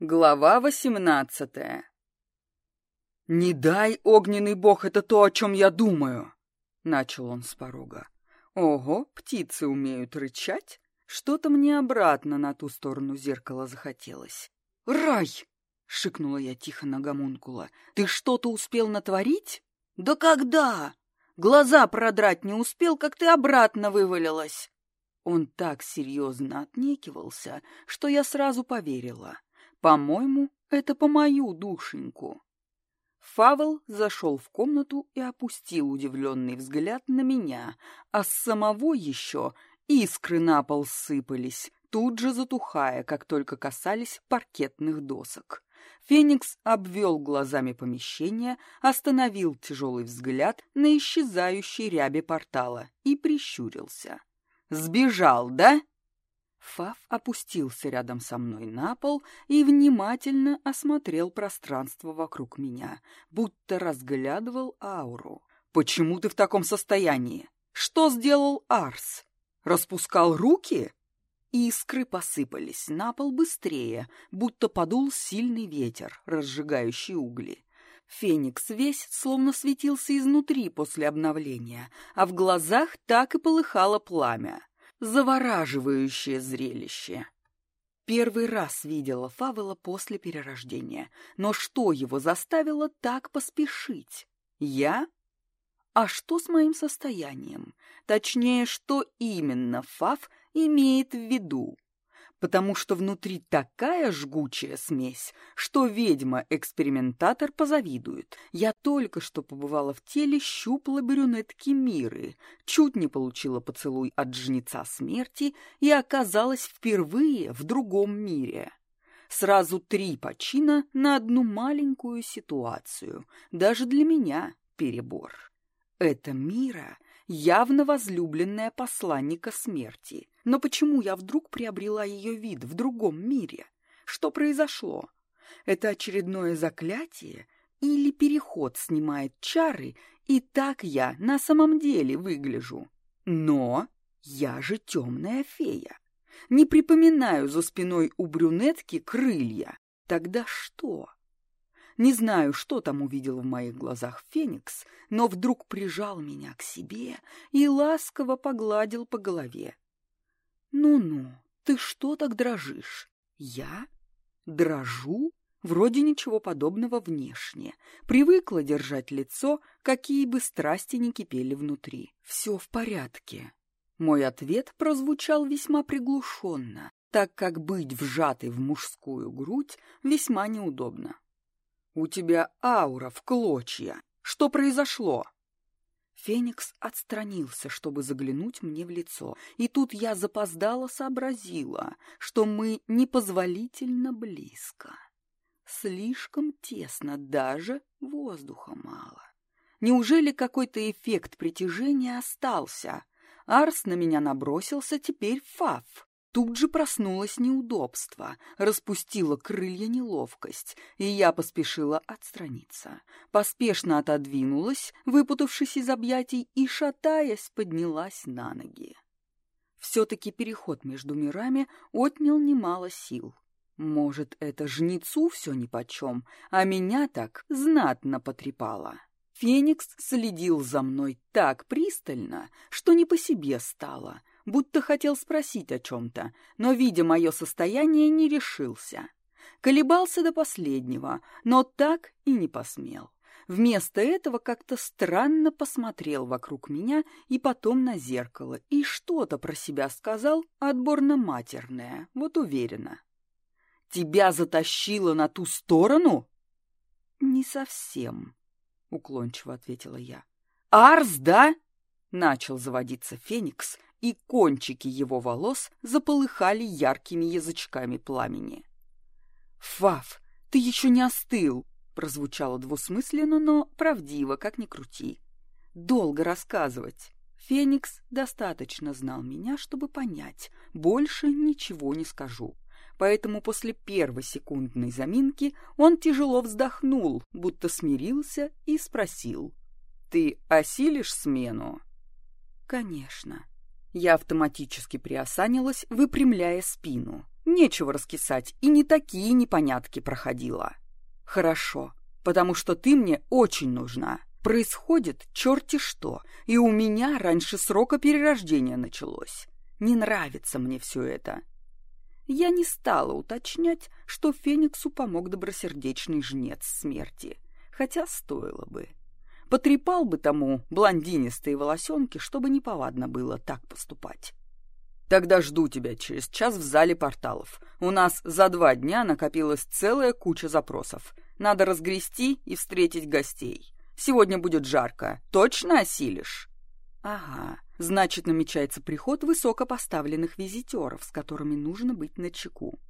Глава восемнадцатая «Не дай, огненный бог, это то, о чем я думаю!» — начал он с порога. «Ого, птицы умеют рычать? Что-то мне обратно на ту сторону зеркала захотелось. Рай!» — шикнула я тихо на гомункула. «Ты что-то успел натворить?» «Да когда? Глаза продрать не успел, как ты обратно вывалилась!» Он так серьезно отнекивался, что я сразу поверила. По-моему, это по мою душеньку. Фавел зашел в комнату и опустил удивленный взгляд на меня, а с самого еще искры на пол сыпались, тут же затухая, как только касались паркетных досок. Феникс обвел глазами помещение, остановил тяжелый взгляд на исчезающей рябе портала и прищурился. «Сбежал, да?» Фав опустился рядом со мной на пол и внимательно осмотрел пространство вокруг меня, будто разглядывал ауру. «Почему ты в таком состоянии? Что сделал Арс? Распускал руки?» Искры посыпались на пол быстрее, будто подул сильный ветер, разжигающий угли. Феникс весь словно светился изнутри после обновления, а в глазах так и полыхало пламя. Завораживающее зрелище. Первый раз видела Фавела после перерождения, но что его заставило так поспешить? Я? А что с моим состоянием? Точнее, что именно Фав имеет в виду? Потому что внутри такая жгучая смесь, что ведьма-экспериментатор позавидует. Я только что побывала в теле щуплой брюнетки Миры, чуть не получила поцелуй от жнеца смерти и оказалась впервые в другом мире. Сразу три почина на одну маленькую ситуацию. Даже для меня перебор. Это Мира явно возлюбленная посланника смерти. Но почему я вдруг приобрела ее вид в другом мире? Что произошло? Это очередное заклятие или переход снимает чары, и так я на самом деле выгляжу? Но я же темная фея. Не припоминаю за спиной у брюнетки крылья. Тогда что? Не знаю, что там увидел в моих глазах Феникс, но вдруг прижал меня к себе и ласково погладил по голове. «Ну-ну, ты что так дрожишь? Я? Дрожу? Вроде ничего подобного внешне. Привыкла держать лицо, какие бы страсти ни кипели внутри. Все в порядке». Мой ответ прозвучал весьма приглушенно, так как быть вжатой в мужскую грудь весьма неудобно. «У тебя аура в клочья. Что произошло?» Феникс отстранился, чтобы заглянуть мне в лицо, и тут я запоздала сообразила, что мы непозволительно близко. Слишком тесно, даже воздуха мало. Неужели какой-то эффект притяжения остался? Арс на меня набросился, теперь Фаф. Тут же проснулось неудобство, распустила крылья неловкость, и я поспешила отстраниться. Поспешно отодвинулась, выпутавшись из объятий, и, шатаясь, поднялась на ноги. Все-таки переход между мирами отнял немало сил. Может, это жнецу все нипочем, а меня так знатно потрепало. Феникс следил за мной так пристально, что не по себе стало — будто хотел спросить о чем-то, но, видя мое состояние, не решился. Колебался до последнего, но так и не посмел. Вместо этого как-то странно посмотрел вокруг меня и потом на зеркало, и что-то про себя сказал отборно-матерное, вот уверенно. «Тебя затащило на ту сторону?» «Не совсем», — уклончиво ответила я. «Арс, да?» — начал заводиться Феникс, и кончики его волос заполыхали яркими язычками пламени. «Фаф, ты еще не остыл!» — прозвучало двусмысленно, но правдиво, как ни крути. «Долго рассказывать». Феникс достаточно знал меня, чтобы понять, больше ничего не скажу. Поэтому после первой секундной заминки он тяжело вздохнул, будто смирился и спросил. «Ты осилишь смену?» «Конечно», я автоматически приосанилась, выпрямляя спину. Нечего раскисать, и не такие непонятки проходила. Хорошо, потому что ты мне очень нужна. Происходит черти что, и у меня раньше срока перерождения началось. Не нравится мне все это. Я не стала уточнять, что Фениксу помог добросердечный жнец смерти, хотя стоило бы. Потрепал бы тому блондинистые волосенки, чтобы неповадно было так поступать. Тогда жду тебя через час в зале порталов. У нас за два дня накопилась целая куча запросов. Надо разгрести и встретить гостей. Сегодня будет жарко. Точно осилишь? Ага, значит, намечается приход высокопоставленных визитеров, с которыми нужно быть начеку.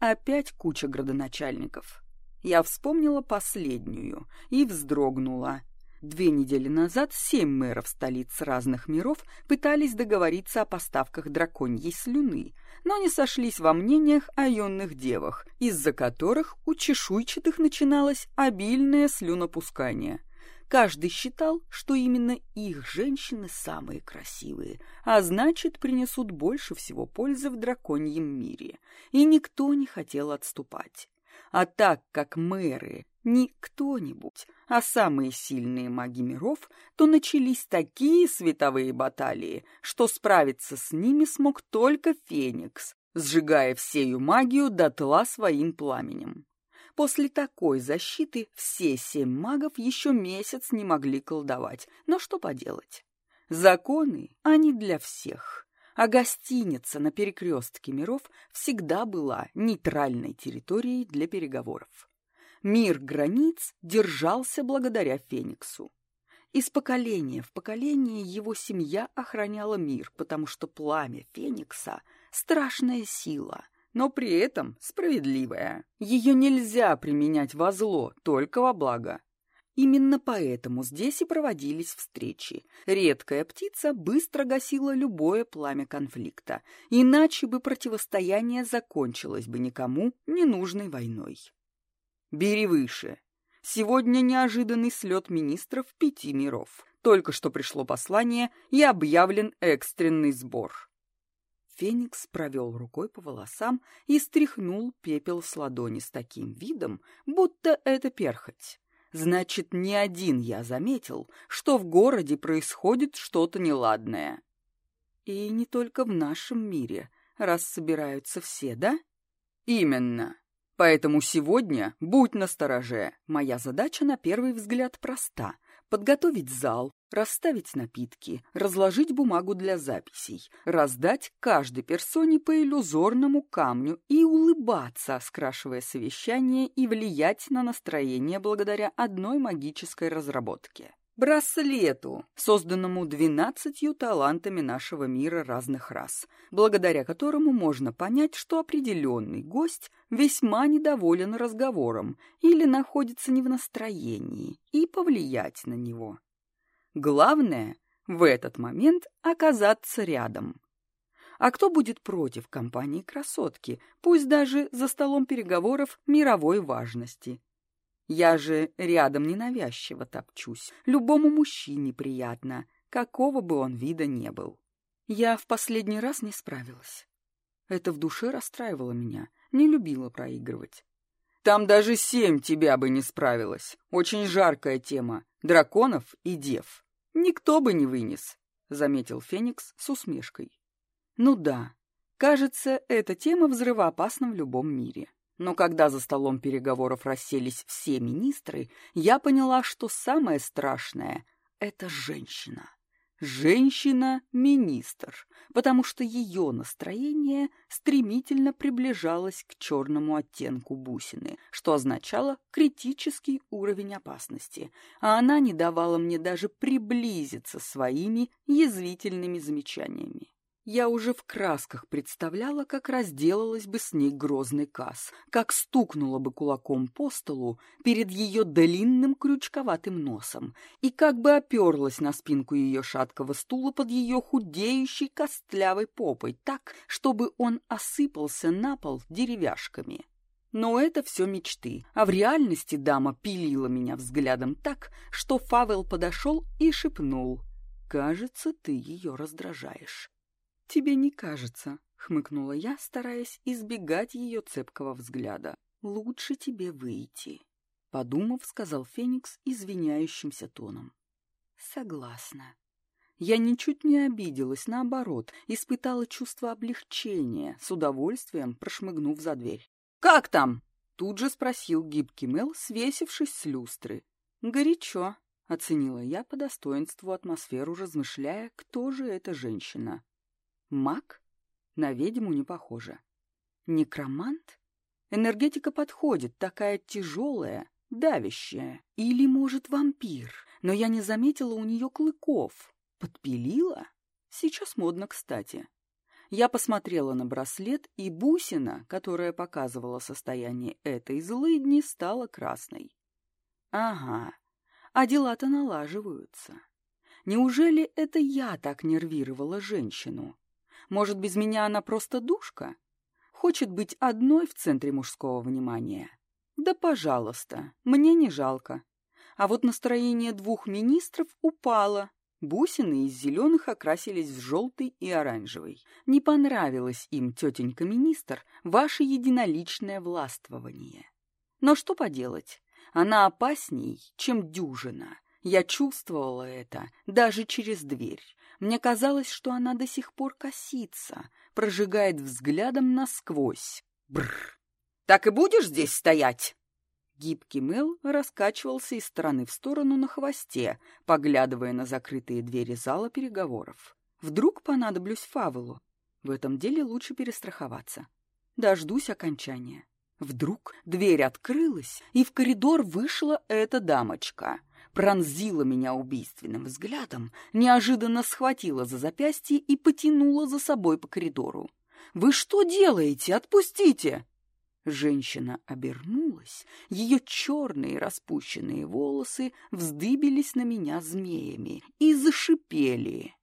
Опять куча градоначальников. Я вспомнила последнюю и вздрогнула. Две недели назад семь мэров столиц разных миров пытались договориться о поставках драконьей слюны, но не сошлись во мнениях о юных девах, из-за которых у чешуйчатых начиналось обильное слюнопускание. Каждый считал, что именно их женщины самые красивые, а значит, принесут больше всего пользы в драконьем мире, и никто не хотел отступать. А так как мэры не кто-нибудь, а самые сильные маги миров, то начались такие световые баталии, что справиться с ними смог только Феникс, сжигая всею магию дотла своим пламенем. После такой защиты все семь магов еще месяц не могли колдовать, но что поделать? Законы, они для всех а гостиница на перекрестке миров всегда была нейтральной территорией для переговоров. Мир границ держался благодаря Фениксу. Из поколения в поколение его семья охраняла мир, потому что пламя Феникса — страшная сила, но при этом справедливая. Ее нельзя применять во зло, только во благо. Именно поэтому здесь и проводились встречи. Редкая птица быстро гасила любое пламя конфликта, иначе бы противостояние закончилось бы никому ненужной войной. «Бери выше. Сегодня неожиданный слет министров пяти миров. Только что пришло послание и объявлен экстренный сбор». Феникс провел рукой по волосам и стряхнул пепел с ладони с таким видом, будто это перхоть. Значит, не один я заметил, что в городе происходит что-то неладное. И не только в нашем мире, раз собираются все, да? Именно. Поэтому сегодня будь настороже. Моя задача на первый взгляд проста — подготовить зал, расставить напитки, разложить бумагу для записей, раздать каждой персоне по иллюзорному камню и улыбаться, скрашивая совещание и влиять на настроение благодаря одной магической разработке. Браслету, созданному двенадцатью талантами нашего мира разных рас, благодаря которому можно понять, что определенный гость весьма недоволен разговором или находится не в настроении, и повлиять на него. Главное в этот момент оказаться рядом. А кто будет против компании красотки, пусть даже за столом переговоров мировой важности? Я же рядом ненавязчиво топчусь. Любому мужчине приятно, какого бы он вида не был. Я в последний раз не справилась. Это в душе расстраивало меня, не любила проигрывать. Там даже семь тебя бы не справилась. Очень жаркая тема. Драконов и дев. Никто бы не вынес, — заметил Феникс с усмешкой. Ну да, кажется, эта тема взрывоопасна в любом мире. Но когда за столом переговоров расселись все министры, я поняла, что самое страшное — это женщина женщина-министр, потому что ее настроение стремительно приближалось к черному оттенку бусины, что означало критический уровень опасности, а она не давала мне даже приблизиться своими язвительными замечаниями. Я уже в красках представляла, как разделалась бы с ней грозный касс, как стукнула бы кулаком по столу перед ее длинным крючковатым носом и как бы оперлась на спинку ее шаткого стула под ее худеющей костлявой попой так, чтобы он осыпался на пол деревяшками. Но это все мечты, а в реальности дама пилила меня взглядом так, что Фавел подошел и шепнул «Кажется, ты ее раздражаешь». «Тебе не кажется», — хмыкнула я, стараясь избегать ее цепкого взгляда. «Лучше тебе выйти», — подумав, сказал Феникс извиняющимся тоном. «Согласна». Я ничуть не обиделась, наоборот, испытала чувство облегчения, с удовольствием прошмыгнув за дверь. «Как там?» — тут же спросил гибкий Мел, свесившись с люстры. «Горячо», — оценила я по достоинству атмосферу, размышляя, кто же эта женщина. «Маг?» На ведьму не похоже. Некромант? Энергетика подходит, такая тяжелая, давящая. Или, может, вампир, но я не заметила у нее клыков. Подпилила? Сейчас модно, кстати. Я посмотрела на браслет, и бусина, которая показывала состояние этой злыдни, стала красной. Ага, а дела-то налаживаются. Неужели это я так нервировала женщину? Может, без меня она просто душка? Хочет быть одной в центре мужского внимания? Да, пожалуйста, мне не жалко. А вот настроение двух министров упало. Бусины из зеленых окрасились в желтый и оранжевый. Не понравилось им, тетенька министр, ваше единоличное властвование. Но что поделать, она опасней, чем дюжина. Я чувствовала это даже через дверь. Мне казалось, что она до сих пор косится, прожигает взглядом насквозь. Бррр. «Так и будешь здесь стоять?» Гибкий Мел раскачивался из стороны в сторону на хвосте, поглядывая на закрытые двери зала переговоров. Вдруг понадоблюсь Фавелу. В этом деле лучше перестраховаться. Дождусь окончания. Вдруг дверь открылась, и в коридор вышла эта дамочка — пронзила меня убийственным взглядом, неожиданно схватила за запястье и потянула за собой по коридору. «Вы что делаете? Отпустите!» Женщина обернулась, ее черные распущенные волосы вздыбились на меня змеями и зашипели.